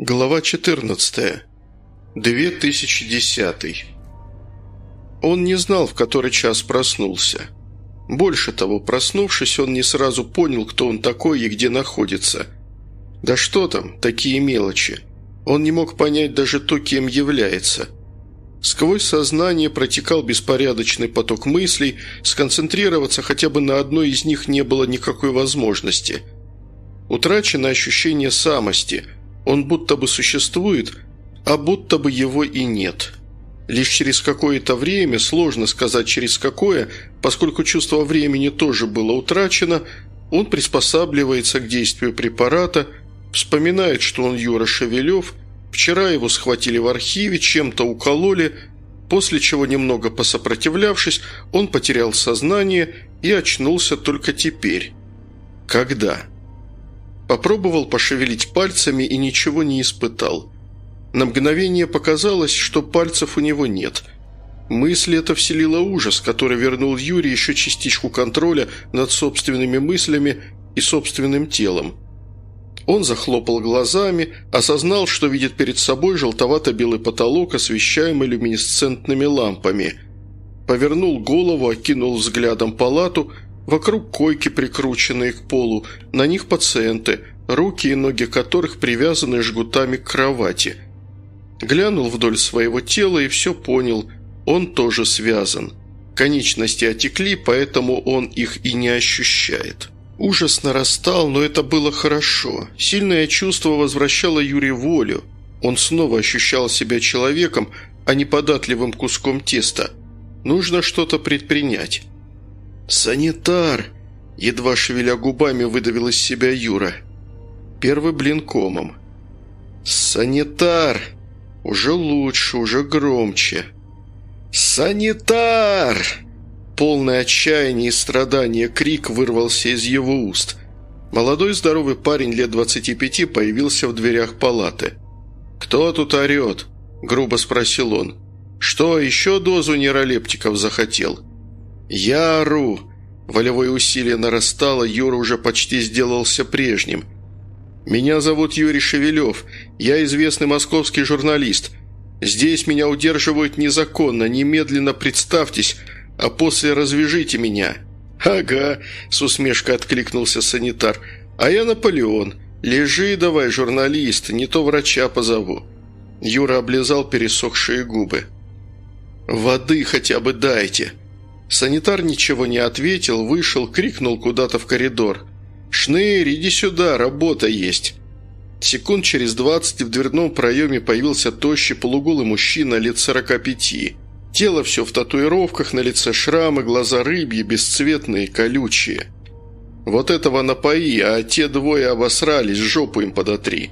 Глава 14. 2010. Он не знал, в который час проснулся. Больше того, проснувшись, он не сразу понял, кто он такой и где находится. Да что там, такие мелочи. Он не мог понять даже то, кем является. Сквозь сознание протекал беспорядочный поток мыслей, сконцентрироваться хотя бы на одной из них не было никакой возможности. Утрачено ощущение самости – он будто бы существует, а будто бы его и нет. Лишь через какое-то время, сложно сказать через какое, поскольку чувство времени тоже было утрачено, он приспосабливается к действию препарата, вспоминает, что он Юра Шевелев, вчера его схватили в архиве, чем-то укололи, после чего, немного посопротивлявшись, он потерял сознание и очнулся только теперь. Когда? Попробовал пошевелить пальцами и ничего не испытал. На мгновение показалось, что пальцев у него нет. Мысль эта вселила ужас, который вернул Юре еще частичку контроля над собственными мыслями и собственным телом. Он захлопал глазами, осознал, что видит перед собой желтовато-белый потолок, освещаемый люминесцентными лампами. Повернул голову, окинул взглядом палату – Вокруг койки, прикрученные к полу, на них пациенты, руки и ноги которых привязаны жгутами к кровати. Глянул вдоль своего тела и все понял, он тоже связан. Конечности отекли, поэтому он их и не ощущает. Ужас нарастал, но это было хорошо. Сильное чувство возвращало Юре волю. Он снова ощущал себя человеком, а не податливым куском теста. Нужно что-то предпринять. «Санитар!» – едва шевеля губами выдавил из себя Юра. Первый блин комом. «Санитар!» Уже лучше, уже громче. «Санитар!» Полное отчаяние и страдания крик вырвался из его уст. Молодой здоровый парень лет 25 появился в дверях палаты. «Кто тут орет?» – грубо спросил он. «Что, еще дозу нейролептиков захотел?» «Я ору!» Волевое усилие нарастало, Юра уже почти сделался прежним. «Меня зовут Юрий Шевелев. Я известный московский журналист. Здесь меня удерживают незаконно. Немедленно представьтесь, а после развяжите меня». «Ага», – с усмешкой откликнулся санитар. «А я Наполеон. Лежи давай, журналист, не то врача позову». Юра облизал пересохшие губы. «Воды хотя бы дайте», Санитар ничего не ответил, вышел, крикнул куда-то в коридор. «Шнырь, иди сюда, работа есть!» Секунд через двадцать в дверном проеме появился тощий полуголый мужчина лет сорока пяти. Тело все в татуировках, на лице шрамы, глаза рыбьи, бесцветные, колючие. «Вот этого напои, а те двое обосрались, жопу им подотри».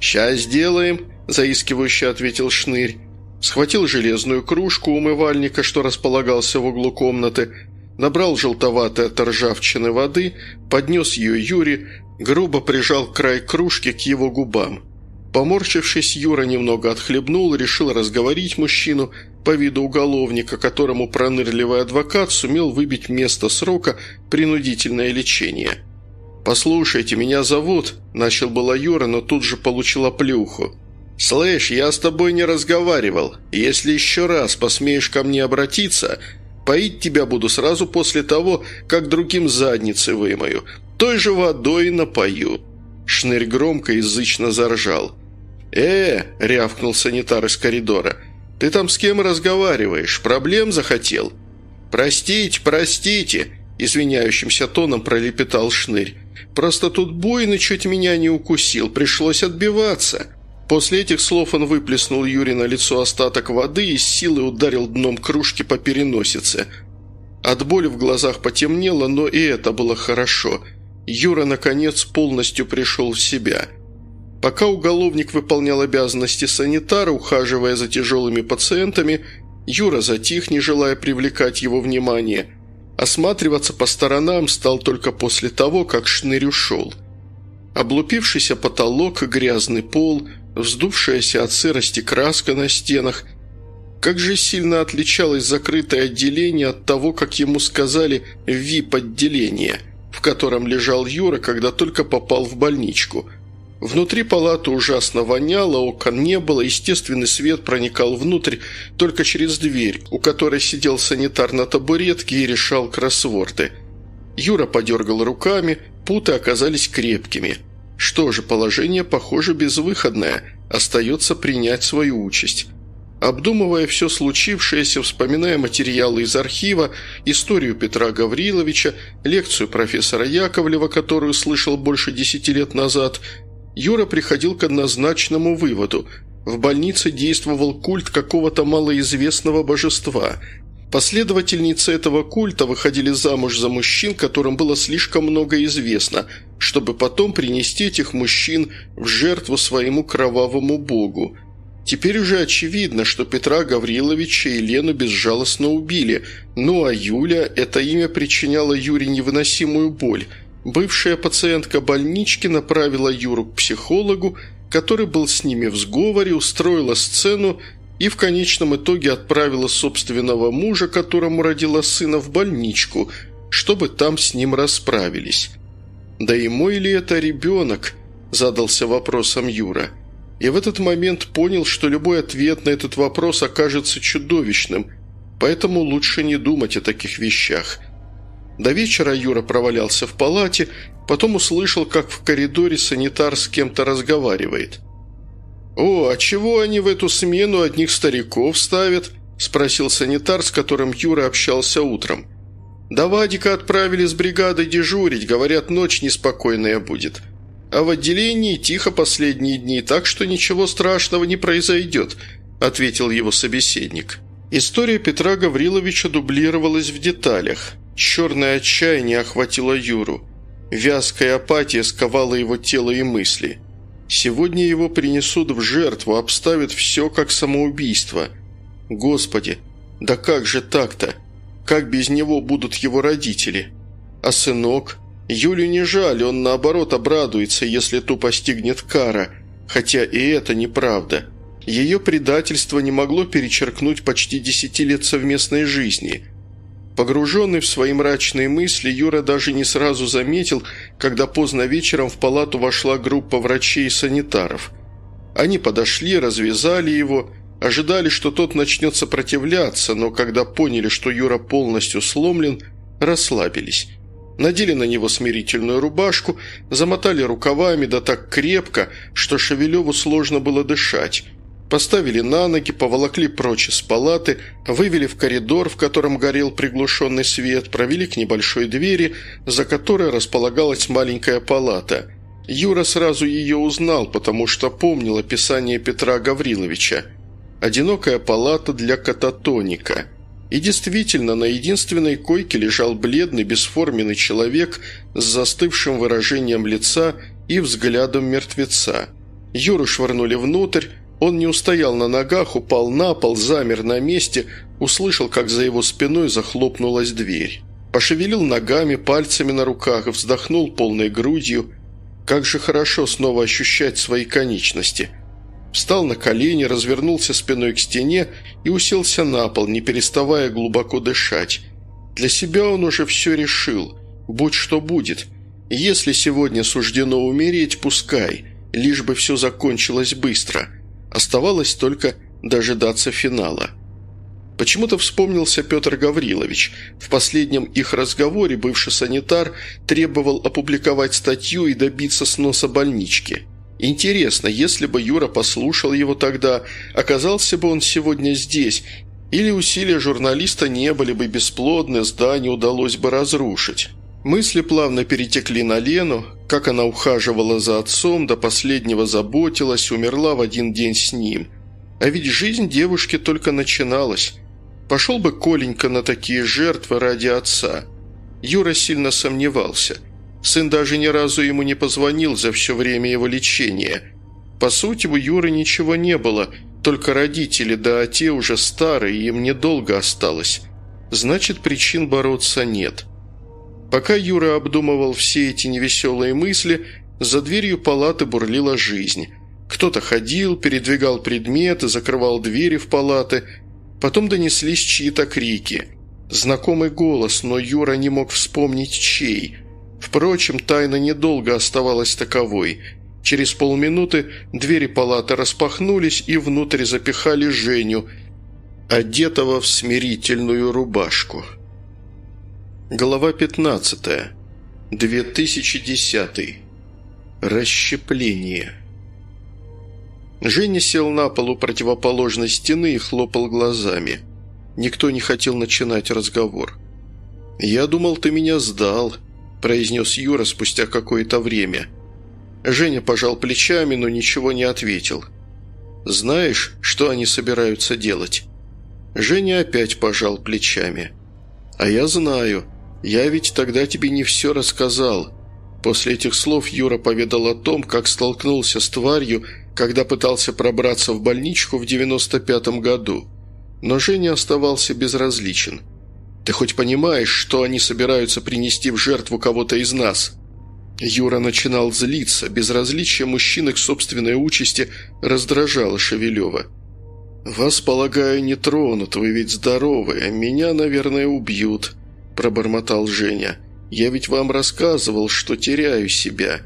«Сейчас сделаем», – заискивающе ответил Шнырь схватил железную кружку умывальника, что располагался в углу комнаты, набрал желтоватой от ржавчины воды, поднес ее Юре, грубо прижал край кружки к его губам. Поморщившись, Юра немного отхлебнул, решил разговорить мужчину по виду уголовника, которому пронырливый адвокат сумел выбить вместо срока принудительное лечение. «Послушайте, меня зовут», – начал было Юра, но тут же получил оплюху. «Слышь, я с тобой не разговаривал. Если еще раз посмеешь ко мне обратиться, поить тебя буду сразу после того, как другим задницы вымою. Той же водой напою». Шнырь громко и язычно заржал. «Э!» – рявкнул санитар из коридора. «Ты там с кем разговариваешь? Проблем захотел?» «Простите, простите!» – извиняющимся тоном пролепетал Шнырь. «Просто тут буйный чуть меня не укусил, пришлось отбиваться». После этих слов он выплеснул Юре на лицо остаток воды и с силой ударил дном кружки по переносице. От боли в глазах потемнело, но и это было хорошо. Юра, наконец, полностью пришел в себя. Пока уголовник выполнял обязанности санитара, ухаживая за тяжелыми пациентами, Юра затих, не желая привлекать его внимание. Осматриваться по сторонам стал только после того, как шнырь ушел. Облупившийся потолок, грязный пол – вздувшаяся от сырости краска на стенах. Как же сильно отличалось закрытое отделение от того, как ему сказали «ВИП-отделение», в котором лежал Юра, когда только попал в больничку. Внутри палаты ужасно воняло, окон не было, естественный свет проникал внутрь только через дверь, у которой сидел санитар на табуретке и решал кроссворды. Юра подергал руками, путы оказались крепкими. Что же, положение, похоже, безвыходное, остается принять свою участь. Обдумывая все случившееся, вспоминая материалы из архива, историю Петра Гавриловича, лекцию профессора Яковлева, которую слышал больше десяти лет назад – Юра приходил к однозначному выводу. В больнице действовал культ какого-то малоизвестного божества. Последовательницы этого культа выходили замуж за мужчин, которым было слишком много известно, чтобы потом принести этих мужчин в жертву своему кровавому богу. Теперь уже очевидно, что Петра Гавриловича и Лену безжалостно убили, ну а Юля, это имя причиняло Юре невыносимую боль – Бывшая пациентка больнички направила Юру к психологу, который был с ними в сговоре, устроила сцену и в конечном итоге отправила собственного мужа, которому родила сына, в больничку, чтобы там с ним расправились. «Да и мой ли это ребенок?» – задался вопросом Юра. И в этот момент понял, что любой ответ на этот вопрос окажется чудовищным, поэтому лучше не думать о таких вещах – до вечера Юра провалялся в палате, потом услышал, как в коридоре санитар с кем-то разговаривает. «О, а чего они в эту смену одних стариков ставят?» – спросил санитар, с которым Юра общался утром. «Да Вадика отправили с бригадой дежурить, говорят, ночь неспокойная будет. А в отделении тихо последние дни, так что ничего страшного не произойдет», – ответил его собеседник. История Петра Гавриловича дублировалась в деталях. Черное отчаяние охватило Юру. Вязкая апатия сковала его тело и мысли. Сегодня его принесут в жертву, обставят все как самоубийство. Господи, да как же так-то? Как без него будут его родители? А сынок? Юлю не жаль, он наоборот обрадуется, если ту постигнет кара, хотя и это неправда. Ее предательство не могло перечеркнуть почти десяти лет совместной жизни – Погруженный в свои мрачные мысли, Юра даже не сразу заметил, когда поздно вечером в палату вошла группа врачей и санитаров. Они подошли, развязали его, ожидали, что тот начнет сопротивляться, но когда поняли, что Юра полностью сломлен, расслабились. Надели на него смирительную рубашку, замотали рукавами да так крепко, что Шевелеву сложно было дышать – Поставили на ноги, поволокли прочь из палаты, вывели в коридор, в котором горел приглушенный свет, провели к небольшой двери, за которой располагалась маленькая палата. Юра сразу ее узнал, потому что помнил описание Петра Гавриловича. «Одинокая палата для кататоника». И действительно, на единственной койке лежал бледный, бесформенный человек с застывшим выражением лица и взглядом мертвеца. Юру швырнули внутрь, он не устоял на ногах, упал на пол, замер на месте, услышал, как за его спиной захлопнулась дверь. Пошевелил ногами, пальцами на руках, вздохнул полной грудью. Как же хорошо снова ощущать свои конечности. Встал на колени, развернулся спиной к стене и уселся на пол, не переставая глубоко дышать. Для себя он уже все решил. Будь что будет. Если сегодня суждено умереть, пускай, лишь бы все закончилось быстро – Оставалось только дожидаться финала. Почему-то вспомнился Петр Гаврилович. В последнем их разговоре бывший санитар требовал опубликовать статью и добиться сноса больнички. Интересно, если бы Юра послушал его тогда, оказался бы он сегодня здесь, или усилия журналиста не были бы бесплодны, здание удалось бы разрушить. Мысли плавно перетекли на Лену, как она ухаживала за отцом, до последнего заботилась, умерла в один день с ним. А ведь жизнь девушки только начиналась. Пошел бы Коленька на такие жертвы ради отца. Юра сильно сомневался. Сын даже ни разу ему не позвонил за все время его лечения. По сути, у Юры ничего не было, только родители, да а те уже старые, им недолго осталось. Значит, причин бороться нет. Пока Юра обдумывал все эти невеселые мысли, за дверью палаты бурлила жизнь. Кто-то ходил, передвигал предметы, закрывал двери в палаты. Потом донеслись чьи-то крики. Знакомый голос, но Юра не мог вспомнить чей. Впрочем, тайна недолго оставалась таковой. Через полминуты двери палаты распахнулись и внутрь запихали Женю, одетого в смирительную рубашку. Глава 15. 2010. Расщепление. Женя сел на полу противоположной стены и хлопал глазами. Никто не хотел начинать разговор. «Я думал, ты меня сдал», – произнес Юра спустя какое-то время. Женя пожал плечами, но ничего не ответил. «Знаешь, что они собираются делать?» Женя опять пожал плечами. «А я знаю. Я ведь тогда тебе не все рассказал». После этих слов Юра поведал о том, как столкнулся с тварью, когда пытался пробраться в больничку в 95-м году. Но Женя оставался безразличен. «Ты хоть понимаешь, что они собираются принести в жертву кого-то из нас?» Юра начинал злиться, безразличие мужчины к собственной участи раздражало Шевелева. «Вас, полагаю, не тронут, вы ведь здоровые, меня, наверное, убьют», – пробормотал Женя. «Я ведь вам рассказывал, что теряю себя.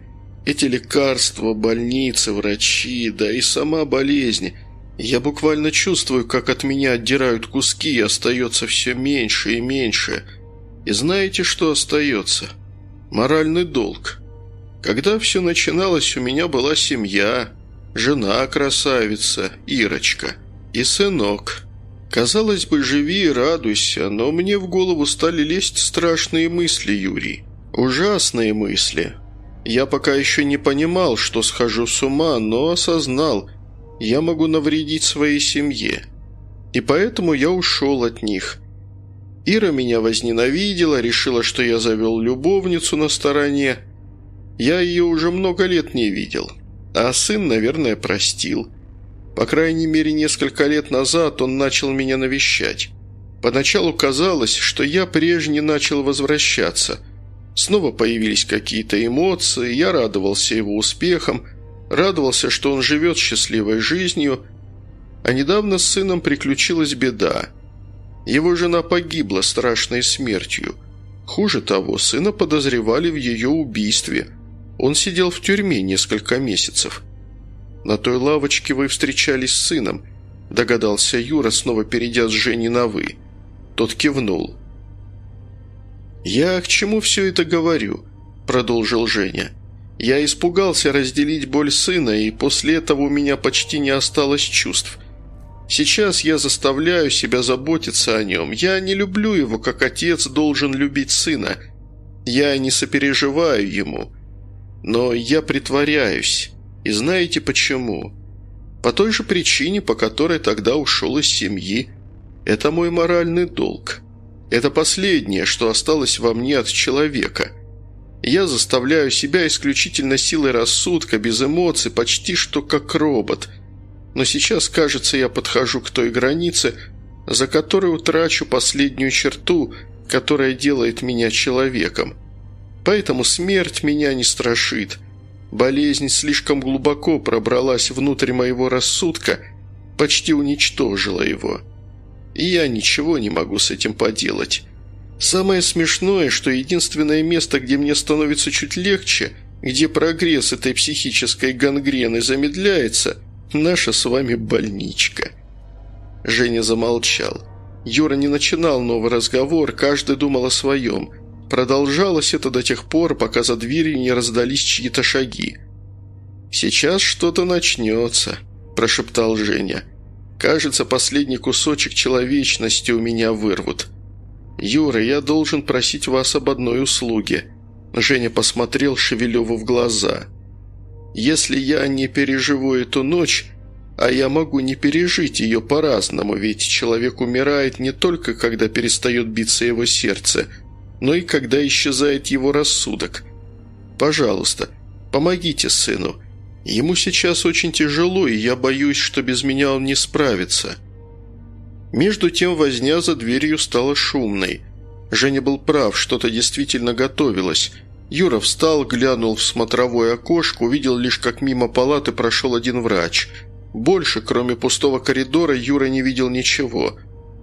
Эти лекарства, больницы, врачи, да и сама болезнь. Я буквально чувствую, как от меня отдирают куски, и остается все меньше и меньше. И знаете, что остается? Моральный долг. Когда все начиналось, у меня была семья, жена красавица, Ирочка, и сынок. Казалось бы, живи и радуйся, но мне в голову стали лезть страшные мысли, Юрий. Ужасные мысли. Я пока еще не понимал, что схожу с ума, но осознал, я могу навредить своей семье. И поэтому я ушел от них. Ира меня возненавидела, решила, что я завел любовницу на стороне. Я ее уже много лет не видел. А сын, наверное, простил. По крайней мере, несколько лет назад он начал меня навещать. Поначалу казалось, что я прежний начал возвращаться. Снова появились какие-то эмоции, я радовался его успехам, радовался, что он живет счастливой жизнью, а недавно с сыном приключилась беда. Его жена погибла страшной смертью. Хуже того, сына подозревали в ее убийстве. Он сидел в тюрьме несколько месяцев. «На той лавочке вы встречались с сыном», – догадался Юра, снова перейдя с Женей на «вы». Тот кивнул. «Я к чему все это говорю?» – продолжил Женя. Я испугался разделить боль сына, и после этого у меня почти не осталось чувств. Сейчас я заставляю себя заботиться о нем. Я не люблю его, как отец должен любить сына. Я не сопереживаю ему. Но я притворяюсь. И знаете почему? По той же причине, по которой тогда ушел из семьи. Это мой моральный долг. Это последнее, что осталось во мне от человека – я заставляю себя исключительно силой рассудка, без эмоций, почти что как робот. Но сейчас, кажется, я подхожу к той границе, за которой утрачу последнюю черту, которая делает меня человеком. Поэтому смерть меня не страшит. Болезнь слишком глубоко пробралась внутрь моего рассудка, почти уничтожила его. И я ничего не могу с этим поделать. Самое смешное, что единственное место, где мне становится чуть легче, где прогресс этой психической гангрены замедляется, наша с вами больничка». Женя замолчал. Юра не начинал новый разговор, каждый думал о своем. Продолжалось это до тех пор, пока за дверью не раздались чьи-то шаги. «Сейчас что-то начнется», – прошептал Женя. «Кажется, последний кусочек человечности у меня вырвут». «Юра, я должен просить вас об одной услуге». Женя посмотрел Шевелеву в глаза. «Если я не переживу эту ночь, а я могу не пережить ее по-разному, ведь человек умирает не только, когда перестает биться его сердце, но и когда исчезает его рассудок. Пожалуйста, помогите сыну. Ему сейчас очень тяжело, и я боюсь, что без меня он не справится». Между тем возня за дверью стала шумной. Женя был прав, что-то действительно готовилось. Юра встал, глянул в смотровое окошко, увидел лишь, как мимо палаты прошел один врач. Больше, кроме пустого коридора, Юра не видел ничего.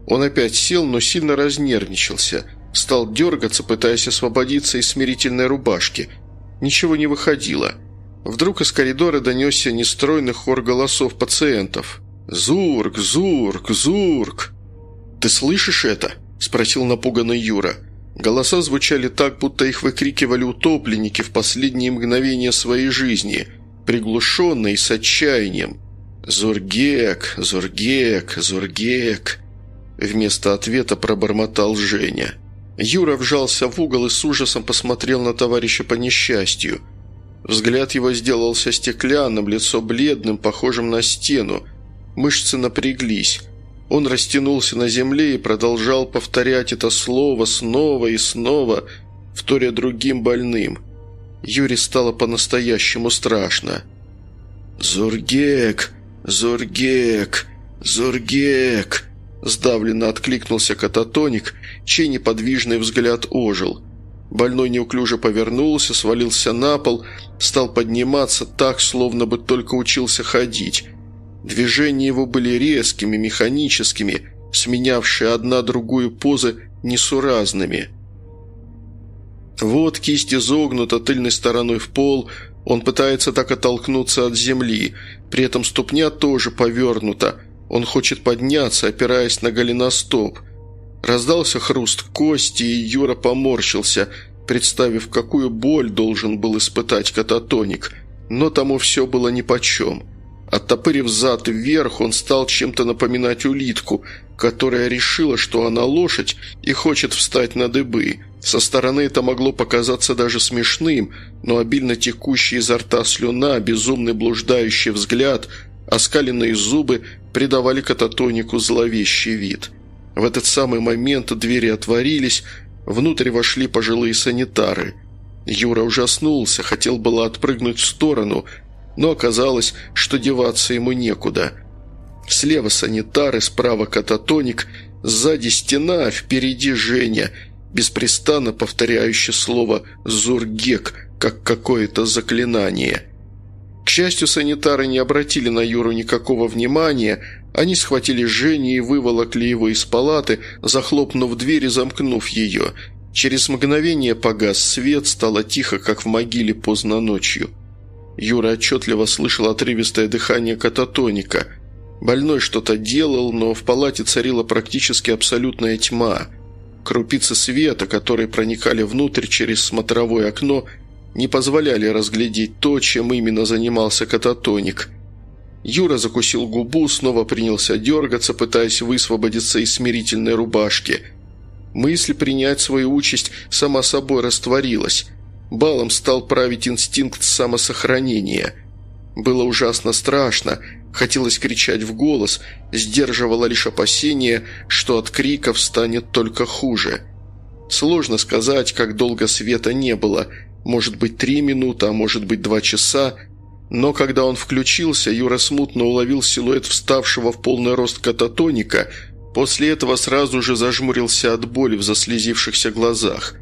Он опять сел, но сильно разнервничался. Стал дергаться, пытаясь освободиться из смирительной рубашки. Ничего не выходило. Вдруг из коридора донесся нестройный хор голосов пациентов. «Зурк! Зурк! Зурк!» «Ты слышишь это?» – спросил напуганный Юра. Голоса звучали так, будто их выкрикивали утопленники в последние мгновения своей жизни, приглушенно и с отчаянием. «Зургек! Зургек! Зургек!» Вместо ответа пробормотал Женя. Юра вжался в угол и с ужасом посмотрел на товарища по несчастью. Взгляд его сделался стеклянным, лицо бледным, похожим на стену. Мышцы напряглись. Он растянулся на земле и продолжал повторять это слово снова и снова, вторя другим больным. Юре стало по-настоящему страшно. «Зургек! Зургек! Зургек!» Сдавленно откликнулся кататоник, чей неподвижный взгляд ожил. Больной неуклюже повернулся, свалился на пол, стал подниматься так, словно бы только учился ходить. Движения его были резкими, механическими, сменявшие одна другую позы несуразными. Вот кисть изогнута тыльной стороной в пол, он пытается так оттолкнуться от земли, при этом ступня тоже повернута, он хочет подняться, опираясь на голеностоп. Раздался хруст кости, и Юра поморщился, представив, какую боль должен был испытать кататоник, но тому все было нипочем. Оттопырив зад вверх, он стал чем-то напоминать улитку, которая решила, что она лошадь и хочет встать на дыбы. Со стороны это могло показаться даже смешным, но обильно текущий изо рта слюна, безумный блуждающий взгляд, оскаленные зубы придавали кататонику зловещий вид. В этот самый момент двери отворились, внутрь вошли пожилые санитары. Юра ужаснулся, хотел было отпрыгнуть в сторону – но оказалось, что деваться ему некуда. Слева санитары, справа кататоник, сзади стена, а впереди Женя, беспрестанно повторяющий слово «зургек», как какое-то заклинание. К счастью, санитары не обратили на Юру никакого внимания, они схватили Женю и выволокли его из палаты, захлопнув дверь и замкнув ее. Через мгновение погас свет, стало тихо, как в могиле поздно ночью. Юра отчетливо слышал отрывистое дыхание кататоника. Больной что-то делал, но в палате царила практически абсолютная тьма. Крупицы света, которые проникали внутрь через смотровое окно, не позволяли разглядеть то, чем именно занимался кататоник. Юра закусил губу, снова принялся дергаться, пытаясь высвободиться из смирительной рубашки. Мысль принять свою участь сама собой растворилась – Балом стал править инстинкт самосохранения. Было ужасно страшно, хотелось кричать в голос, сдерживало лишь опасение, что от криков станет только хуже. Сложно сказать, как долго света не было, может быть три минуты, а может быть два часа, но когда он включился, Юра смутно уловил силуэт вставшего в полный рост кататоника, после этого сразу же зажмурился от боли в заслезившихся глазах.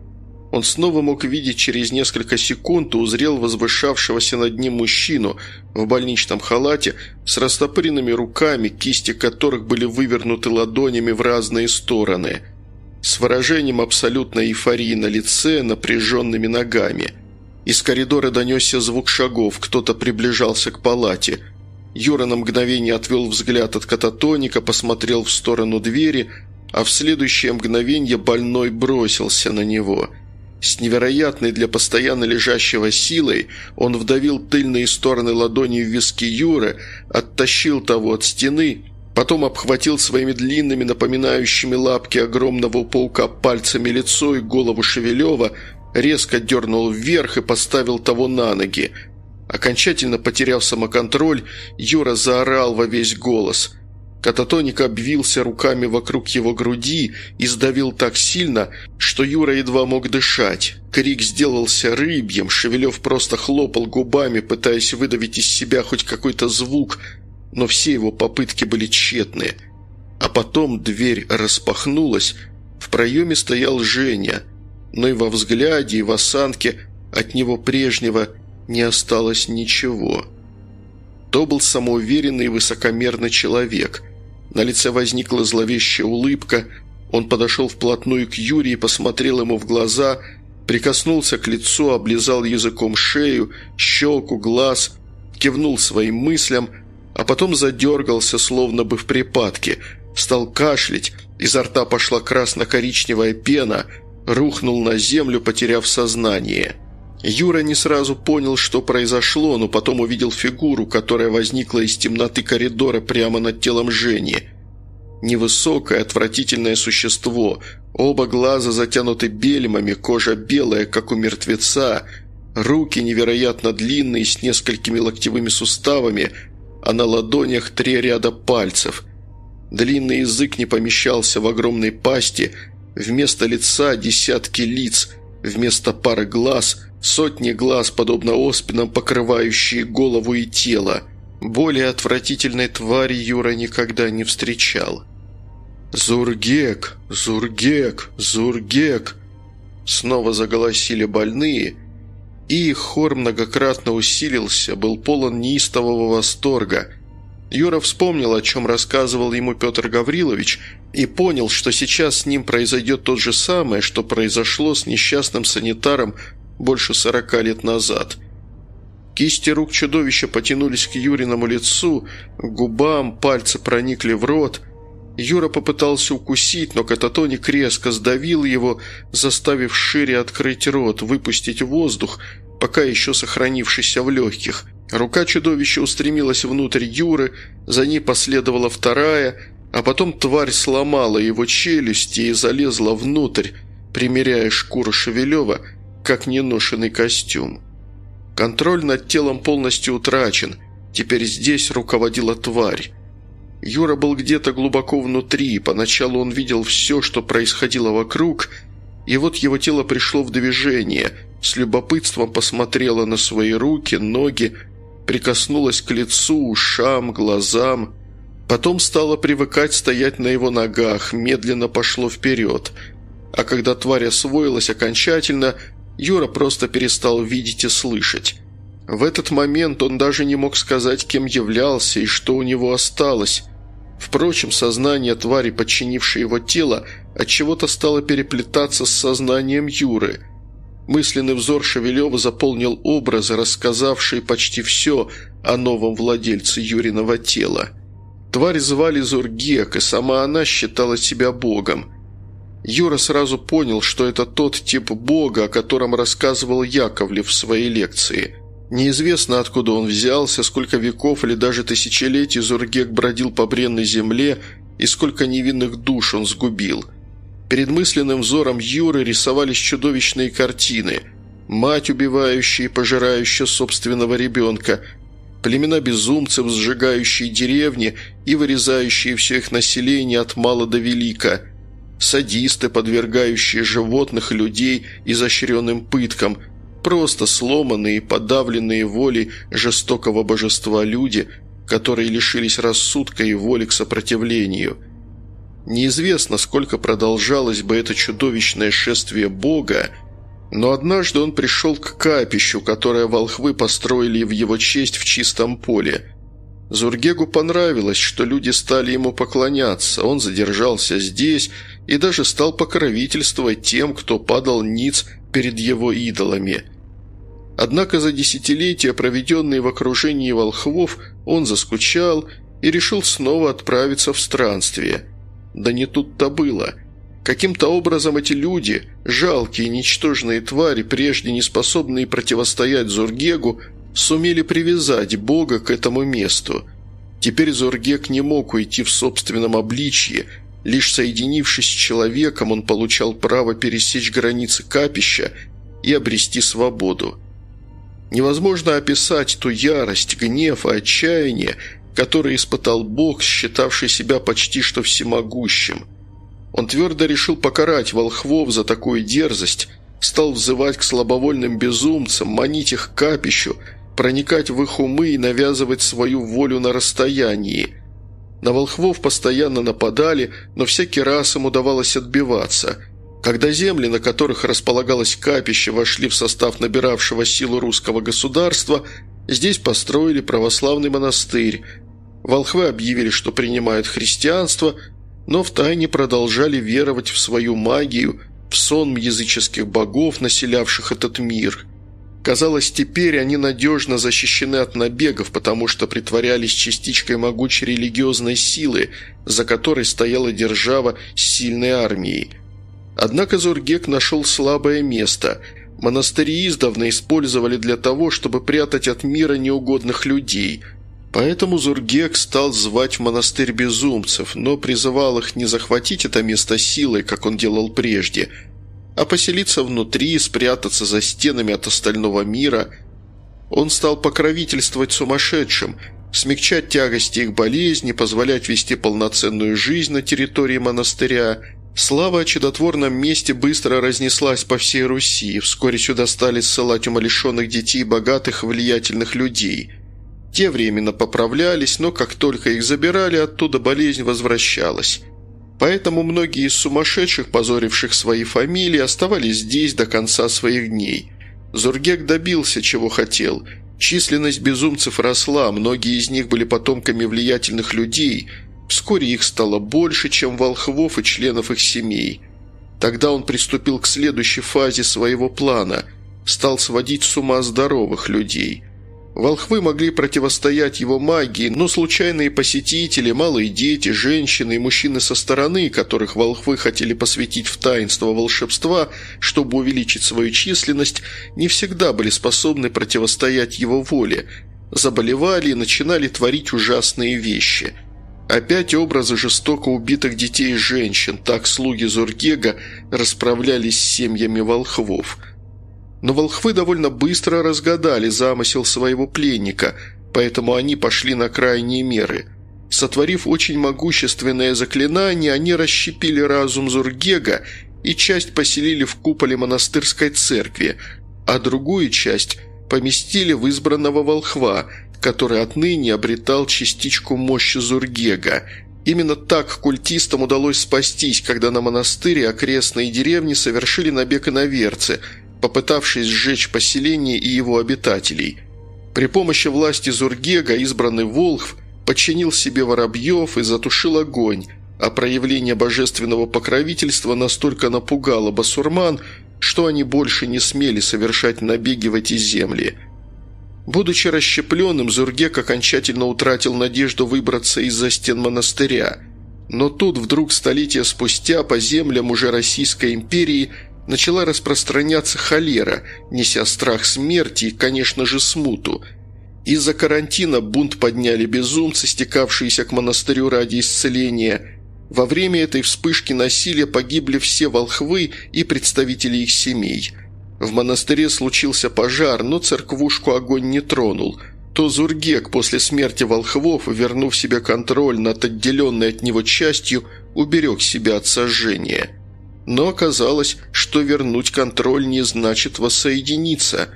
Он снова мог видеть через несколько секунд и узрел возвышавшегося над ним мужчину в больничном халате с растопыренными руками, кисти которых были вывернуты ладонями в разные стороны, с выражением абсолютной эйфории на лице, напряженными ногами. Из коридора донесся звук шагов, кто-то приближался к палате. Юра на мгновение отвел взгляд от кататоника, посмотрел в сторону двери, а в следующее мгновение больной бросился на него – с невероятной для постоянно лежащего силой он вдавил тыльные стороны ладони в виски Юры, оттащил того от стены, потом обхватил своими длинными, напоминающими лапки огромного паука пальцами лицо и голову Шевелева, резко дернул вверх и поставил того на ноги. Окончательно потеряв самоконтроль, Юра заорал во весь голос – Кататоник обвился руками вокруг его груди и сдавил так сильно, что Юра едва мог дышать. Крик сделался рыбьем, Шевелев просто хлопал губами, пытаясь выдавить из себя хоть какой-то звук, но все его попытки были тщетны. А потом дверь распахнулась, в проеме стоял Женя, но и во взгляде, и в осанке от него прежнего не осталось ничего. То был самоуверенный и высокомерный человек – на лице возникла зловещая улыбка. Он подошел вплотную к Юрию и посмотрел ему в глаза, прикоснулся к лицу, облизал языком шею, щеку, глаз, кивнул своим мыслям, а потом задергался, словно бы в припадке, стал кашлять, изо рта пошла красно-коричневая пена, рухнул на землю, потеряв сознание. Юра не сразу понял, что произошло, но потом увидел фигуру, которая возникла из темноты коридора прямо над телом Жени. Невысокое, отвратительное существо, оба глаза затянуты бельмами, кожа белая, как у мертвеца, руки невероятно длинные, с несколькими локтевыми суставами, а на ладонях три ряда пальцев. Длинный язык не помещался в огромной пасти, вместо лица десятки лиц, вместо пары глаз – Сотни глаз, подобно оспинам, покрывающие голову и тело. Более отвратительной твари Юра никогда не встречал. «Зургек! Зургек! Зургек!» Снова заголосили больные, и их хор многократно усилился, был полон неистового восторга. Юра вспомнил, о чем рассказывал ему Петр Гаврилович, и понял, что сейчас с ним произойдет то же самое, что произошло с несчастным санитаром больше сорока лет назад. Кисти рук чудовища потянулись к Юриному лицу, к губам, пальцы проникли в рот. Юра попытался укусить, но кататоник резко сдавил его, заставив шире открыть рот, выпустить воздух, пока еще сохранившийся в легких. Рука чудовища устремилась внутрь Юры, за ней последовала вторая, а потом тварь сломала его челюсти и залезла внутрь, примеряя шкуру Шевелева – как неношенный костюм. Контроль над телом полностью утрачен, теперь здесь руководила тварь. Юра был где-то глубоко внутри, поначалу он видел все, что происходило вокруг, и вот его тело пришло в движение, с любопытством посмотрело на свои руки, ноги, прикоснулось к лицу, ушам, глазам. Потом стало привыкать стоять на его ногах, медленно пошло вперед. А когда тварь освоилась окончательно, Юра просто перестал видеть и слышать. В этот момент он даже не мог сказать, кем являлся и что у него осталось. Впрочем, сознание твари, подчинившей его тело, отчего-то стало переплетаться с сознанием Юры. Мысленный взор Шевелева заполнил образы, рассказавшие почти все о новом владельце Юриного тела. Тварь звали Зургек, и сама она считала себя богом – Юра сразу понял, что это тот тип бога, о котором рассказывал Яковлев в своей лекции. Неизвестно, откуда он взялся, сколько веков или даже тысячелетий Зургек бродил по бренной земле и сколько невинных душ он сгубил. Перед мысленным взором Юры рисовались чудовищные картины. Мать, убивающая и пожирающая собственного ребенка, племена безумцев, сжигающие деревни и вырезающие все их население от мала до велика – садисты, подвергающие животных и людей изощренным пыткам, просто сломанные и подавленные волей жестокого божества люди, которые лишились рассудка и воли к сопротивлению. Неизвестно, сколько продолжалось бы это чудовищное шествие Бога, но однажды он пришел к капищу, которое волхвы построили в его честь в чистом поле – Зургегу понравилось, что люди стали ему поклоняться, он задержался здесь и даже стал покровительствовать тем, кто падал ниц перед его идолами. Однако за десятилетия, проведенные в окружении волхвов, он заскучал и решил снова отправиться в странствие. Да не тут-то было. Каким-то образом эти люди, жалкие ничтожные твари, прежде не способные противостоять Зургегу, сумели привязать Бога к этому месту. Теперь Зургек не мог уйти в собственном обличье, лишь соединившись с человеком, он получал право пересечь границы капища и обрести свободу. Невозможно описать ту ярость, гнев и отчаяние, которые испытал Бог, считавший себя почти что всемогущим. Он твердо решил покарать волхвов за такую дерзость, стал взывать к слабовольным безумцам, манить их к капищу – проникать в их умы и навязывать свою волю на расстоянии. На волхвов постоянно нападали, но всякий раз им удавалось отбиваться. Когда земли, на которых располагалось капище, вошли в состав набиравшего силу русского государства, здесь построили православный монастырь. Волхвы объявили, что принимают христианство, но втайне продолжали веровать в свою магию, в сон языческих богов, населявших этот мир. Казалось, теперь они надежно защищены от набегов, потому что притворялись частичкой могучей религиозной силы, за которой стояла держава с сильной армией. Однако Зургек нашел слабое место. Монастыри издавна использовали для того, чтобы прятать от мира неугодных людей – Поэтому Зургек стал звать в монастырь безумцев, но призывал их не захватить это место силой, как он делал прежде, а поселиться внутри, спрятаться за стенами от остального мира. Он стал покровительствовать сумасшедшим, смягчать тягости их болезни, позволять вести полноценную жизнь на территории монастыря. Слава о чудотворном месте быстро разнеслась по всей Руси, вскоре сюда стали ссылать умалишенных детей богатых влиятельных людей – те временно поправлялись, но как только их забирали, оттуда болезнь возвращалась. Поэтому многие из сумасшедших, позоривших свои фамилии, оставались здесь до конца своих дней. Зургек добился, чего хотел. Численность безумцев росла, многие из них были потомками влиятельных людей. Вскоре их стало больше, чем волхвов и членов их семей. Тогда он приступил к следующей фазе своего плана – стал сводить с ума здоровых людей – Волхвы могли противостоять его магии, но случайные посетители, малые дети, женщины и мужчины со стороны, которых волхвы хотели посвятить в таинство волшебства, чтобы увеличить свою численность, не всегда были способны противостоять его воле, заболевали и начинали творить ужасные вещи. Опять образы жестоко убитых детей и женщин, так слуги Зургега расправлялись с семьями волхвов – но волхвы довольно быстро разгадали замысел своего пленника, поэтому они пошли на крайние меры. Сотворив очень могущественное заклинание, они расщепили разум Зургега и часть поселили в куполе монастырской церкви, а другую часть поместили в избранного волхва, который отныне обретал частичку мощи Зургега. Именно так культистам удалось спастись, когда на монастыре окрестные деревни совершили набег иноверцы – попытавшись сжечь поселение и его обитателей. При помощи власти Зургега избранный Волхв подчинил себе воробьев и затушил огонь, а проявление божественного покровительства настолько напугало басурман, что они больше не смели совершать набеги в эти земли. Будучи расщепленным, Зургек окончательно утратил надежду выбраться из-за стен монастыря. Но тут вдруг столетия спустя по землям уже Российской империи – начала распространяться холера, неся страх смерти и, конечно же, смуту. Из-за карантина бунт подняли безумцы, стекавшиеся к монастырю ради исцеления. Во время этой вспышки насилия погибли все волхвы и представители их семей. В монастыре случился пожар, но церквушку огонь не тронул – то Зургек после смерти волхвов, вернув себе контроль над отделенной от него частью, уберег себя от сожжения. Но оказалось, что вернуть контроль не значит воссоединиться.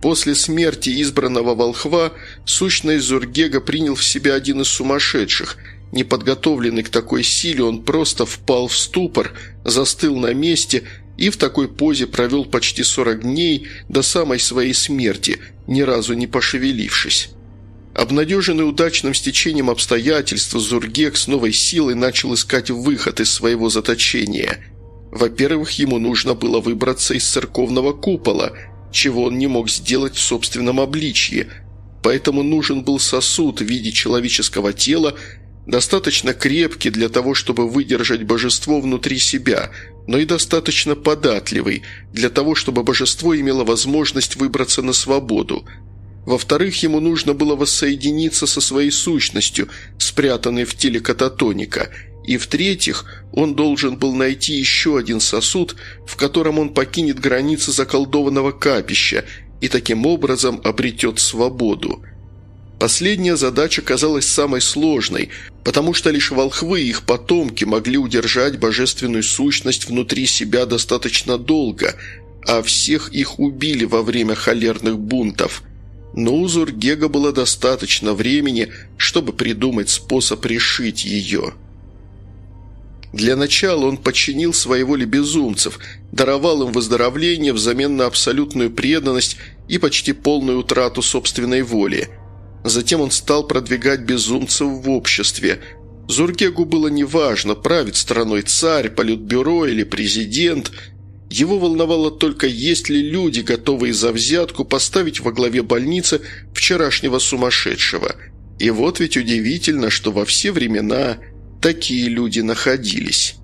После смерти избранного волхва сущность Зургега принял в себя один из сумасшедших. Неподготовленный к такой силе, он просто впал в ступор, застыл на месте и в такой позе провел почти 40 дней до самой своей смерти, ни разу не пошевелившись. Обнадеженный удачным стечением обстоятельств, Зургек с новой силой начал искать выход из своего заточения – во-первых, ему нужно было выбраться из церковного купола, чего он не мог сделать в собственном обличье, поэтому нужен был сосуд в виде человеческого тела, достаточно крепкий для того, чтобы выдержать божество внутри себя, но и достаточно податливый для того, чтобы божество имело возможность выбраться на свободу. Во-вторых, ему нужно было воссоединиться со своей сущностью, спрятанной в теле кататоника – и в-третьих, он должен был найти еще один сосуд, в котором он покинет границы заколдованного капища и таким образом обретет свободу. Последняя задача казалась самой сложной, потому что лишь волхвы и их потомки могли удержать божественную сущность внутри себя достаточно долго, а всех их убили во время холерных бунтов. Но у Зургега было достаточно времени, чтобы придумать способ решить ее. Для начала он подчинил своей воле безумцев, даровал им выздоровление взамен на абсолютную преданность и почти полную утрату собственной воли. Затем он стал продвигать безумцев в обществе. Зургегу было неважно, правит страной царь, политбюро или президент. Его волновало только, есть ли люди, готовые за взятку поставить во главе больницы вчерашнего сумасшедшего. И вот ведь удивительно, что во все времена такие люди находились.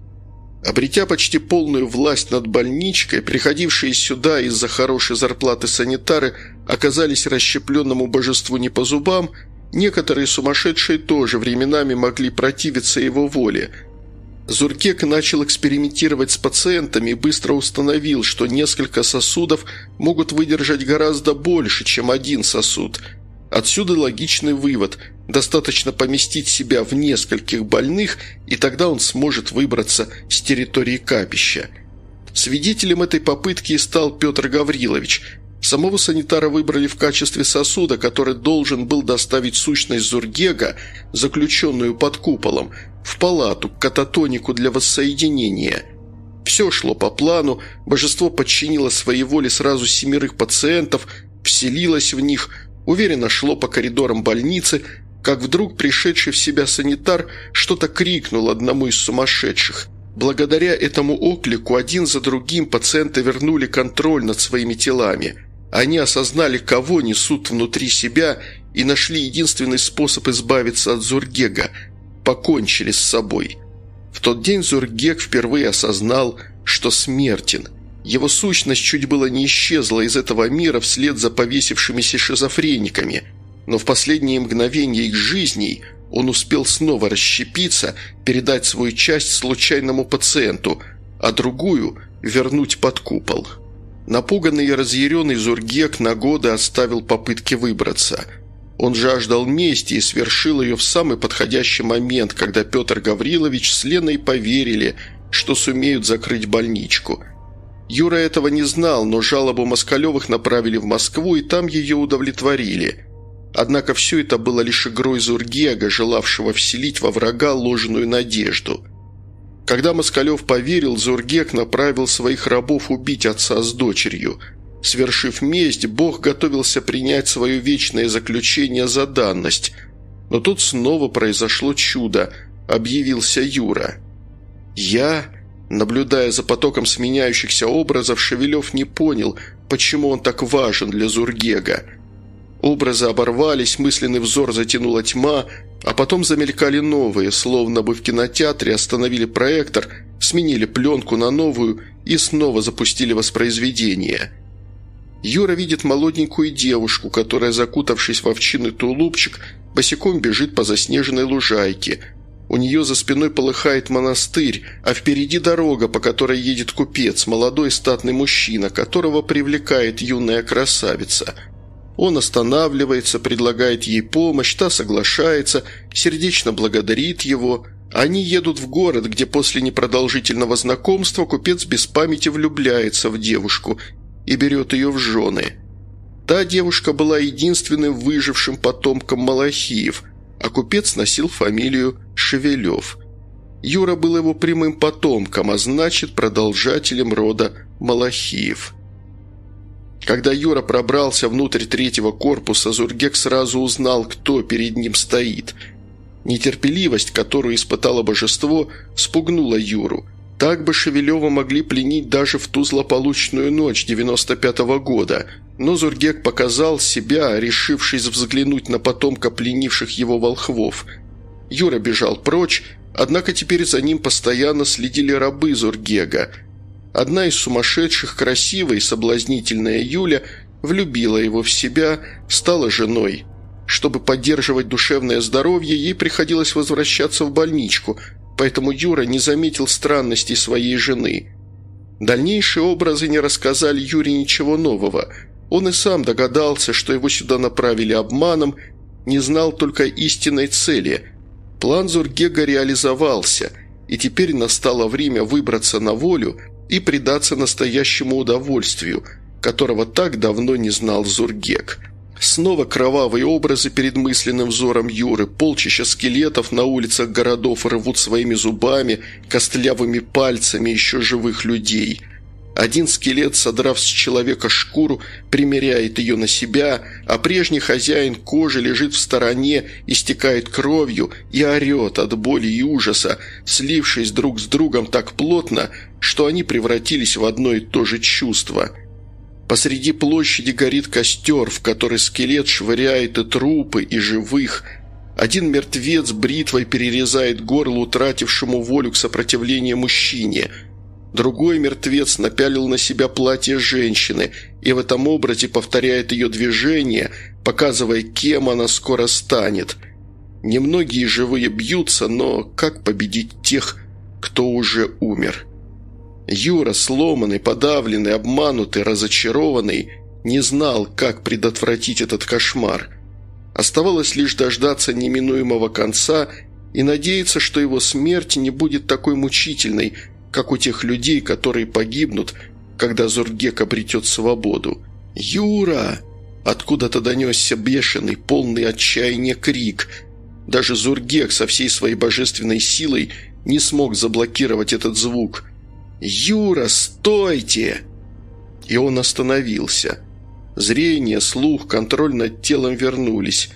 Обретя почти полную власть над больничкой, приходившие сюда из-за хорошей зарплаты санитары оказались расщепленному божеству не по зубам, некоторые сумасшедшие тоже временами могли противиться его воле – Зуркек начал экспериментировать с пациентами и быстро установил, что несколько сосудов могут выдержать гораздо больше, чем один сосуд. Отсюда логичный вывод – достаточно поместить себя в нескольких больных, и тогда он сможет выбраться с территории капища. Свидетелем этой попытки стал Петр Гаврилович. Самого санитара выбрали в качестве сосуда, который должен был доставить сущность Зургега, заключенную под куполом – в палату, к кататонику для воссоединения. Все шло по плану, божество подчинило своей воле сразу семерых пациентов, вселилось в них, уверенно шло по коридорам больницы, как вдруг пришедший в себя санитар что-то крикнул одному из сумасшедших. Благодаря этому оклику один за другим пациенты вернули контроль над своими телами. Они осознали, кого несут внутри себя и нашли единственный способ избавиться от Зургега – покончили с собой. В тот день Зургек впервые осознал, что смертен. Его сущность чуть было не исчезла из этого мира вслед за повесившимися шизофрениками, но в последние мгновения их жизней он успел снова расщепиться, передать свою часть случайному пациенту, а другую вернуть под купол. Напуганный и разъяренный Зургек на годы оставил попытки выбраться – он жаждал мести и свершил ее в самый подходящий момент, когда Петр Гаврилович с Леной поверили, что сумеют закрыть больничку. Юра этого не знал, но жалобу Москалевых направили в Москву, и там ее удовлетворили. Однако все это было лишь игрой Зургега, желавшего вселить во врага ложную надежду. Когда Москалев поверил, Зургек направил своих рабов убить отца с дочерью – Свершив месть, Бог готовился принять свое вечное заключение за данность. Но тут снова произошло чудо. Объявился Юра. «Я...» Наблюдая за потоком сменяющихся образов, Шевелев не понял, почему он так важен для Зургега. Образы оборвались, мысленный взор затянула тьма, а потом замелькали новые, словно бы в кинотеатре остановили проектор, сменили пленку на новую и снова запустили воспроизведение – Юра видит молоденькую девушку, которая, закутавшись в овчинный тулупчик, босиком бежит по заснеженной лужайке. У нее за спиной полыхает монастырь, а впереди дорога, по которой едет купец, молодой статный мужчина, которого привлекает юная красавица. Он останавливается, предлагает ей помощь, та соглашается, сердечно благодарит его. Они едут в город, где после непродолжительного знакомства купец без памяти влюбляется в девушку и берет ее в жены. Та девушка была единственным выжившим потомком Малахиев, а купец носил фамилию Шевелев. Юра был его прямым потомком, а значит продолжателем рода Малахиев. Когда Юра пробрался внутрь третьего корпуса, Зургек сразу узнал, кто перед ним стоит. Нетерпеливость, которую испытало божество, спугнула Юру – так бы Шевелева могли пленить даже в ту злополучную ночь 95-го года, но Зургек показал себя, решившись взглянуть на потомка пленивших его волхвов. Юра бежал прочь, однако теперь за ним постоянно следили рабы Зургега. Одна из сумасшедших, красивая и соблазнительная Юля влюбила его в себя, стала женой. Чтобы поддерживать душевное здоровье, ей приходилось возвращаться в больничку – поэтому Юра не заметил странностей своей жены. Дальнейшие образы не рассказали Юре ничего нового. Он и сам догадался, что его сюда направили обманом, не знал только истинной цели. План Зургега реализовался, и теперь настало время выбраться на волю и предаться настоящему удовольствию, которого так давно не знал Зургек – Снова кровавые образы перед мысленным взором Юры, полчища скелетов на улицах городов рвут своими зубами, костлявыми пальцами еще живых людей. Один скелет, содрав с человека шкуру, примеряет ее на себя, а прежний хозяин кожи лежит в стороне, истекает кровью и орет от боли и ужаса, слившись друг с другом так плотно, что они превратились в одно и то же чувство. Посреди площади горит костер, в который скелет швыряет и трупы, и живых. Один мертвец бритвой перерезает горло утратившему волю к сопротивлению мужчине – Другой мертвец напялил на себя платье женщины и в этом образе повторяет ее движение, показывая, кем она скоро станет. Немногие живые бьются, но как победить тех, кто уже умер? Юра, сломанный, подавленный, обманутый, разочарованный, не знал, как предотвратить этот кошмар. Оставалось лишь дождаться неминуемого конца и надеяться, что его смерть не будет такой мучительной – как у тех людей, которые погибнут, когда Зургек обретет свободу. «Юра!» Откуда-то донесся бешеный, полный отчаяния крик. Даже Зургек со всей своей божественной силой не смог заблокировать этот звук. «Юра, стойте!» И он остановился. Зрение, слух, контроль над телом вернулись.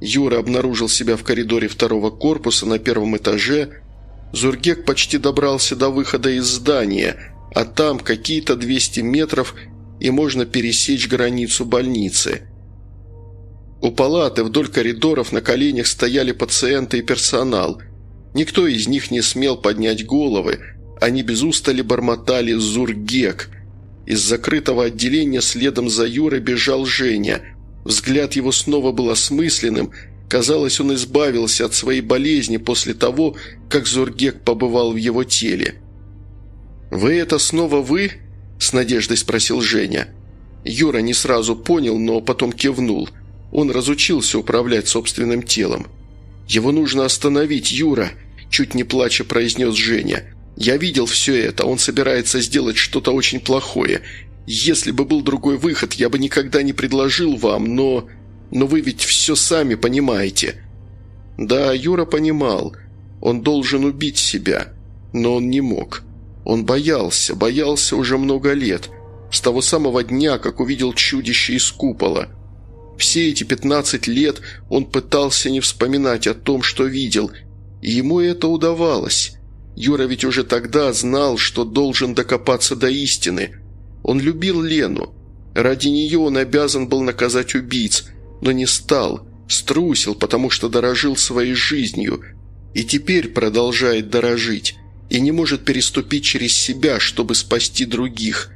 Юра обнаружил себя в коридоре второго корпуса на первом этаже, Зургек почти добрался до выхода из здания, а там какие-то 200 метров и можно пересечь границу больницы. У палаты вдоль коридоров на коленях стояли пациенты и персонал. Никто из них не смел поднять головы, они без устали бормотали «Зургек». Из закрытого отделения следом за Юрой бежал Женя. Взгляд его снова был осмысленным – Казалось, он избавился от своей болезни после того, как Зургек побывал в его теле. «Вы это снова вы?» – с надеждой спросил Женя. Юра не сразу понял, но потом кивнул. Он разучился управлять собственным телом. «Его нужно остановить, Юра!» – чуть не плача произнес Женя. «Я видел все это, он собирается сделать что-то очень плохое. Если бы был другой выход, я бы никогда не предложил вам, но...» Но вы ведь все сами понимаете». Да, Юра понимал. Он должен убить себя. Но он не мог. Он боялся, боялся уже много лет. С того самого дня, как увидел чудище из купола. Все эти 15 лет он пытался не вспоминать о том, что видел, и ему это удавалось. Юра ведь уже тогда знал, что должен докопаться до истины. Он любил Лену. Ради нее он обязан был наказать убийц, но не стал, струсил, потому что дорожил своей жизнью, и теперь продолжает дорожить, и не может переступить через себя, чтобы спасти других.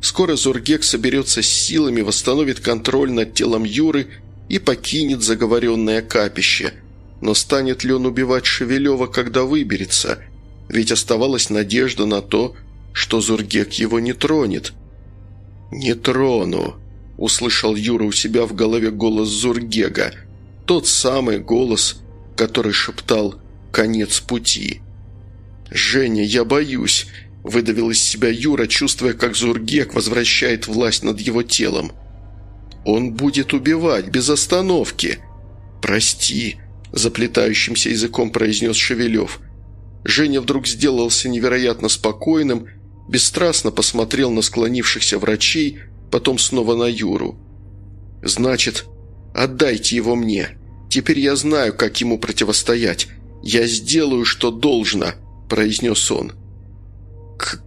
Скоро Зургек соберется с силами, восстановит контроль над телом Юры и покинет заговоренное капище. Но станет ли он убивать Шевелева, когда выберется? Ведь оставалась надежда на то, что Зургек его не тронет. «Не трону», услышал Юра у себя в голове голос Зургега. Тот самый голос, который шептал «конец пути». «Женя, я боюсь», – выдавил из себя Юра, чувствуя, как Зургек возвращает власть над его телом. «Он будет убивать, без остановки». «Прости», – заплетающимся языком произнес Шевелев. Женя вдруг сделался невероятно спокойным, бесстрастно посмотрел на склонившихся врачей, потом снова на Юру. «Значит, отдайте его мне. Теперь я знаю, как ему противостоять. Я сделаю, что должно», – произнес он. К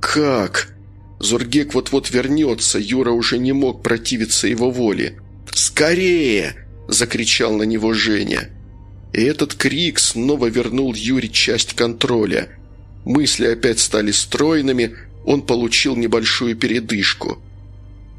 «Как?» Зургек вот-вот вернется, Юра уже не мог противиться его воле. «Скорее!» – закричал на него Женя. И этот крик снова вернул Юре часть контроля. Мысли опять стали стройными, он получил небольшую передышку.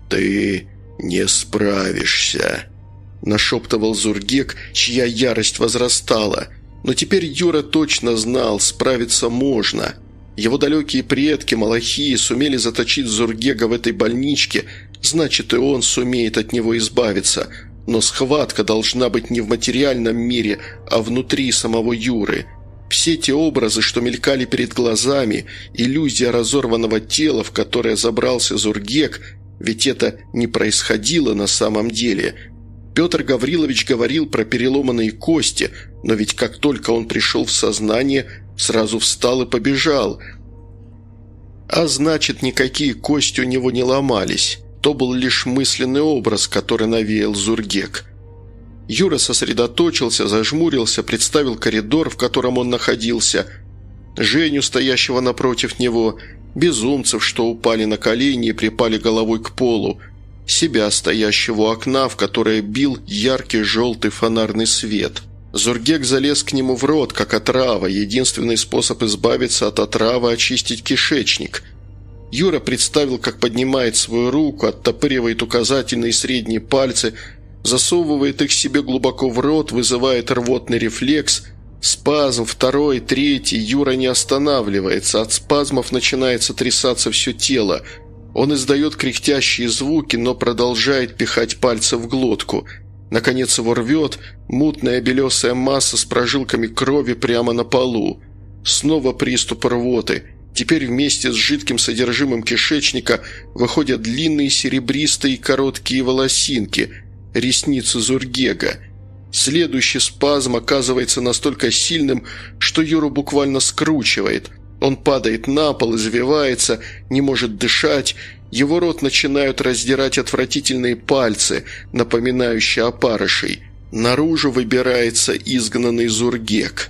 «Ты не справишься», – нашептывал Зургек, чья ярость возрастала. Но теперь Юра точно знал, справиться можно. Его далекие предки, Малахии, сумели заточить Зургега в этой больничке, значит и он сумеет от него избавиться. Но схватка должна быть не в материальном мире, а внутри самого Юры – все те образы, что мелькали перед глазами, иллюзия разорванного тела, в которое забрался Зургек, ведь это не происходило на самом деле. Петр Гаврилович говорил про переломанные кости, но ведь как только он пришел в сознание, сразу встал и побежал. А значит, никакие кости у него не ломались. То был лишь мысленный образ, который навеял Зургек. Юра сосредоточился, зажмурился, представил коридор, в котором он находился, Женю, стоящего напротив него, безумцев, что упали на колени и припали головой к полу, себя, стоящего у окна, в которое бил яркий желтый фонарный свет. Зургек залез к нему в рот, как отрава, единственный способ избавиться от отравы – очистить кишечник. Юра представил, как поднимает свою руку, оттопыривает указательные и средние пальцы, засовывает их себе глубоко в рот, вызывает рвотный рефлекс – Спазм, второй, третий, Юра не останавливается, от спазмов начинается трясаться все тело. Он издает кряхтящие звуки, но продолжает пихать пальцы в глотку. Наконец его рвет, мутная белесая масса с прожилками крови прямо на полу. Снова приступ рвоты. Теперь вместе с жидким содержимым кишечника выходят длинные серебристые короткие волосинки, ресницы Зургега. Следующий спазм оказывается настолько сильным, что Юру буквально скручивает. Он падает на пол, извивается, не может дышать. Его рот начинают раздирать отвратительные пальцы, напоминающие опарышей. Наружу выбирается изгнанный Зургек.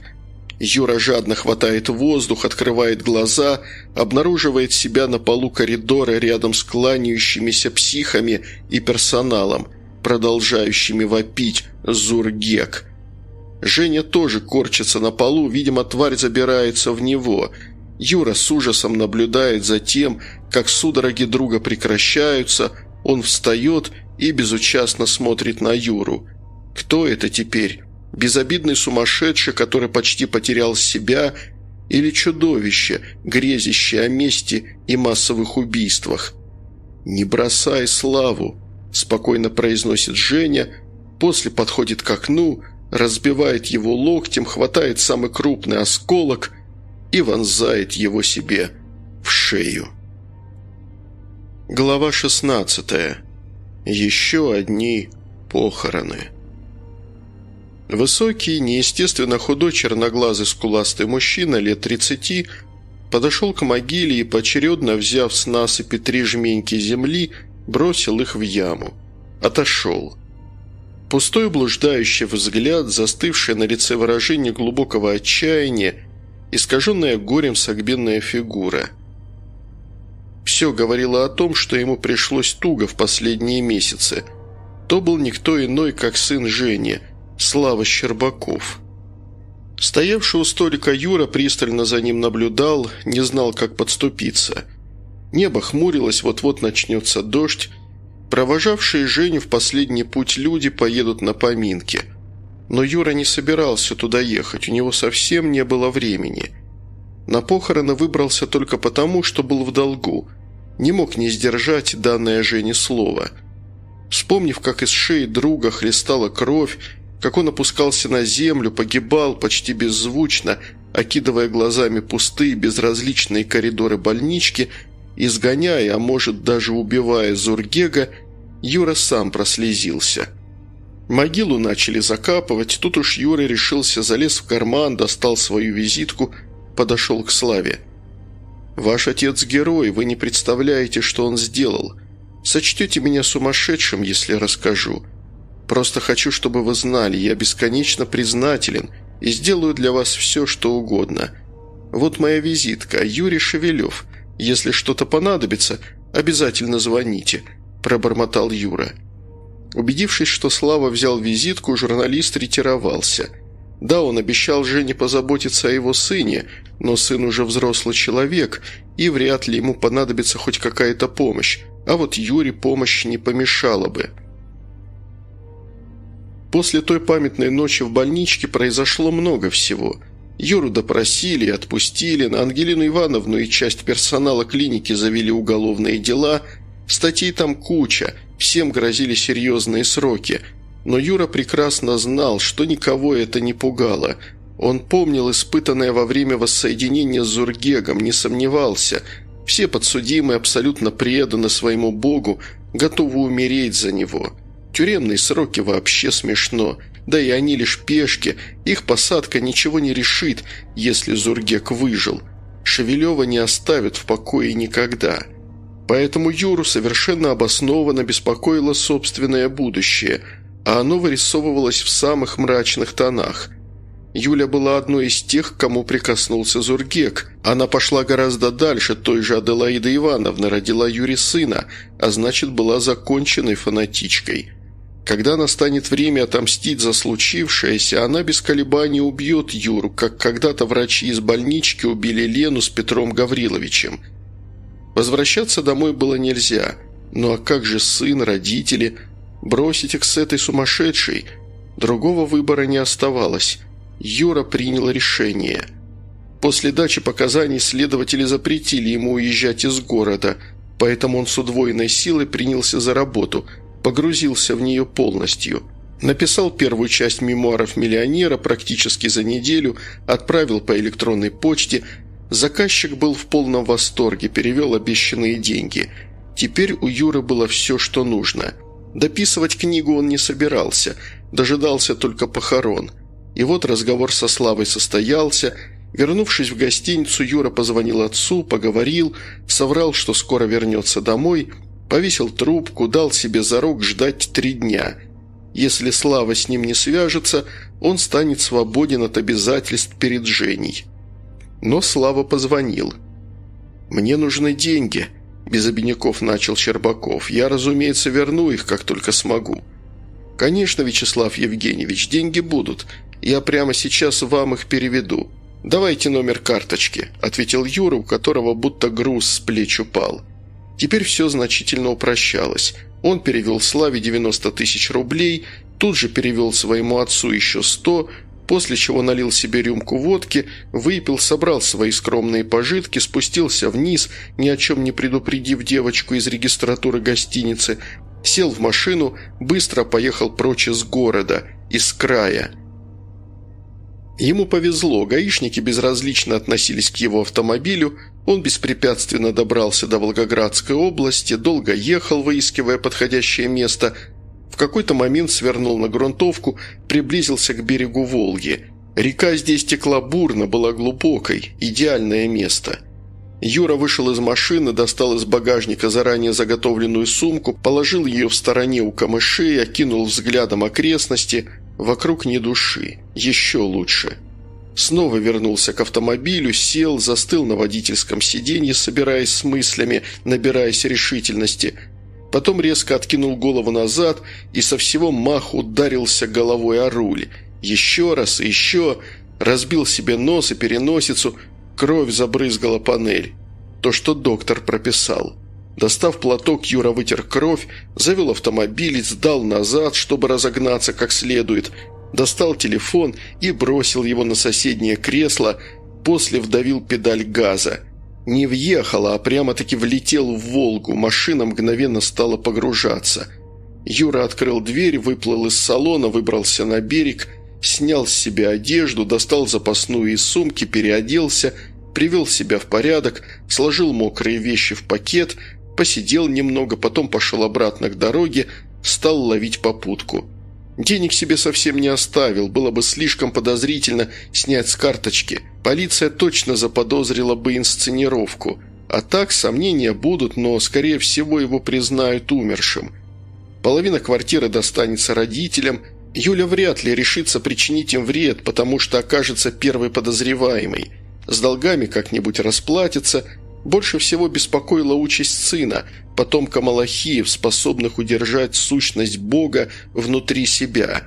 Юра жадно хватает воздух, открывает глаза, обнаруживает себя на полу коридора рядом с кланяющимися психами и персоналом – продолжающими вопить «Зургек». Женя тоже корчится на полу, видимо, тварь забирается в него. Юра с ужасом наблюдает за тем, как судороги друга прекращаются, он встает и безучастно смотрит на Юру. Кто это теперь? Безобидный сумасшедший, который почти потерял себя, или чудовище, грезящее о мести и массовых убийствах? «Не бросай славу», спокойно произносит Женя, после подходит к окну, разбивает его локтем, хватает самый крупный осколок и вонзает его себе в шею. Глава 16. Еще одни похороны. Высокий, неестественно худой черноглазый скуластый мужчина лет 30 подошел к могиле и, поочередно взяв с насыпи три жменьки земли, бросил их в яму. Отошел. Пустой блуждающий взгляд, застывшее на лице выражение глубокого отчаяния, искаженная горем согбенная фигура. Все говорило о том, что ему пришлось туго в последние месяцы. То был никто иной, как сын Жени, Слава Щербаков. Стоявший у столика Юра пристально за ним наблюдал, не знал, как подступиться – Небо хмурилось, вот-вот начнется дождь. Провожавшие Женю в последний путь люди поедут на поминки. Но Юра не собирался туда ехать, у него совсем не было времени. На похороны выбрался только потому, что был в долгу. Не мог не сдержать данное Жене слово. Вспомнив, как из шеи друга хлестала кровь, как он опускался на землю, погибал почти беззвучно, окидывая глазами пустые безразличные коридоры больнички – Изгоняя, а может даже убивая Зургега, Юра сам прослезился. Могилу начали закапывать, тут уж Юра решился, залез в карман, достал свою визитку, подошел к Славе. «Ваш отец герой, вы не представляете, что он сделал. Сочтете меня сумасшедшим, если расскажу. Просто хочу, чтобы вы знали, я бесконечно признателен и сделаю для вас все, что угодно. Вот моя визитка, Юрий Шевелев». «Если что-то понадобится, обязательно звоните», – пробормотал Юра. Убедившись, что Слава взял визитку, журналист ретировался. Да, он обещал Жене позаботиться о его сыне, но сын уже взрослый человек, и вряд ли ему понадобится хоть какая-то помощь, а вот Юре помощь не помешала бы. После той памятной ночи в больничке произошло много всего – Юру допросили отпустили, на Ангелину Ивановну и часть персонала клиники завели уголовные дела. Статей там куча, всем грозили серьезные сроки. Но Юра прекрасно знал, что никого это не пугало. Он помнил испытанное во время воссоединения с Зургегом, не сомневался. Все подсудимые абсолютно преданы своему богу, готовы умереть за него. Тюремные сроки вообще смешно – да и они лишь пешки, их посадка ничего не решит, если Зургек выжил. Шевелева не оставят в покое никогда. Поэтому Юру совершенно обоснованно беспокоило собственное будущее, а оно вырисовывалось в самых мрачных тонах. Юля была одной из тех, к кому прикоснулся Зургек. Она пошла гораздо дальше, той же Аделаида Ивановна родила Юре сына, а значит, была законченной фанатичкой – когда настанет время отомстить за случившееся, она без колебаний убьет Юру, как когда-то врачи из больнички убили Лену с Петром Гавриловичем. Возвращаться домой было нельзя. Ну а как же сын, родители? Бросить их с этой сумасшедшей? Другого выбора не оставалось. Юра принял решение. После дачи показаний следователи запретили ему уезжать из города, поэтому он с удвоенной силой принялся за работу – погрузился в нее полностью. Написал первую часть мемуаров миллионера практически за неделю, отправил по электронной почте. Заказчик был в полном восторге, перевел обещанные деньги. Теперь у Юры было все, что нужно. Дописывать книгу он не собирался, дожидался только похорон. И вот разговор со Славой состоялся – Вернувшись в гостиницу, Юра позвонил отцу, поговорил, соврал, что скоро вернется домой Повесил трубку, дал себе зарок ждать три дня. Если Слава с ним не свяжется, он станет свободен от обязательств перед Женей. Но Слава позвонил. «Мне нужны деньги», – без обиняков начал Щербаков. «Я, разумеется, верну их, как только смогу». «Конечно, Вячеслав Евгеньевич, деньги будут. Я прямо сейчас вам их переведу. Давайте номер карточки», – ответил Юра, у которого будто груз с плеч упал. Теперь все значительно упрощалось. Он перевел Славе 90 тысяч рублей, тут же перевел своему отцу еще 100, после чего налил себе рюмку водки, выпил, собрал свои скромные пожитки, спустился вниз, ни о чем не предупредив девочку из регистратуры гостиницы, сел в машину, быстро поехал прочь из города, из края. Ему повезло, гаишники безразлично относились к его автомобилю, он беспрепятственно добрался до Волгоградской области, долго ехал, выискивая подходящее место. В какой-то момент свернул на грунтовку, приблизился к берегу Волги. Река здесь текла бурно, была глубокой, идеальное место. Юра вышел из машины, достал из багажника заранее заготовленную сумку, положил ее в стороне у камышей, окинул взглядом окрестности. Вокруг ни души. Еще лучше. Снова вернулся к автомобилю, сел, застыл на водительском сиденье, собираясь с мыслями, набираясь решительности. Потом резко откинул голову назад и со всего маху ударился головой о руль. Еще раз и еще. Разбил себе нос и переносицу. Кровь забрызгала панель. То, что доктор прописал. Достав платок, Юра вытер кровь, завел автомобиль, сдал назад, чтобы разогнаться как следует – достал телефон и бросил его на соседнее кресло, после вдавил педаль газа. Не въехала, а прямо-таки влетел в «Волгу», машина мгновенно стала погружаться. Юра открыл дверь, выплыл из салона, выбрался на берег, снял с себя одежду, достал запасную из сумки, переоделся, привел себя в порядок, сложил мокрые вещи в пакет, посидел немного, потом пошел обратно к дороге, стал ловить попутку. Денег себе совсем не оставил, было бы слишком подозрительно снять с карточки. Полиция точно заподозрила бы инсценировку. А так сомнения будут, но, скорее всего, его признают умершим. Половина квартиры достанется родителям. Юля вряд ли решится причинить им вред, потому что окажется первой подозреваемой. С долгами как-нибудь расплатится. Больше всего беспокоила участь сына – потомка Малахиев, способных удержать сущность Бога внутри себя.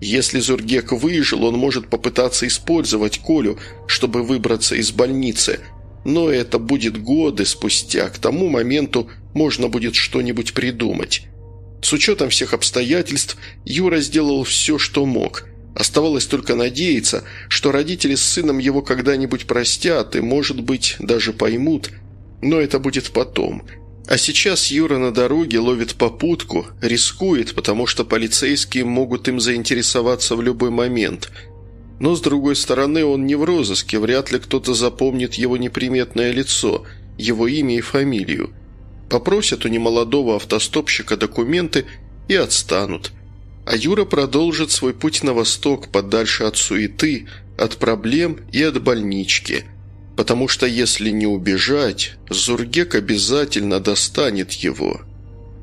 Если Зургек выжил, он может попытаться использовать Колю, чтобы выбраться из больницы, но это будет годы спустя, к тому моменту можно будет что-нибудь придумать. С учетом всех обстоятельств Юра сделал все, что мог. Оставалось только надеяться, что родители с сыном его когда-нибудь простят и, может быть, даже поймут. Но это будет потом – а сейчас Юра на дороге ловит попутку, рискует, потому что полицейские могут им заинтересоваться в любой момент. Но, с другой стороны, он не в розыске, вряд ли кто-то запомнит его неприметное лицо, его имя и фамилию. Попросят у немолодого автостопщика документы и отстанут. А Юра продолжит свой путь на восток, подальше от суеты, от проблем и от больнички. Потому что если не убежать, Зургек обязательно достанет его.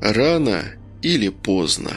Рано или поздно.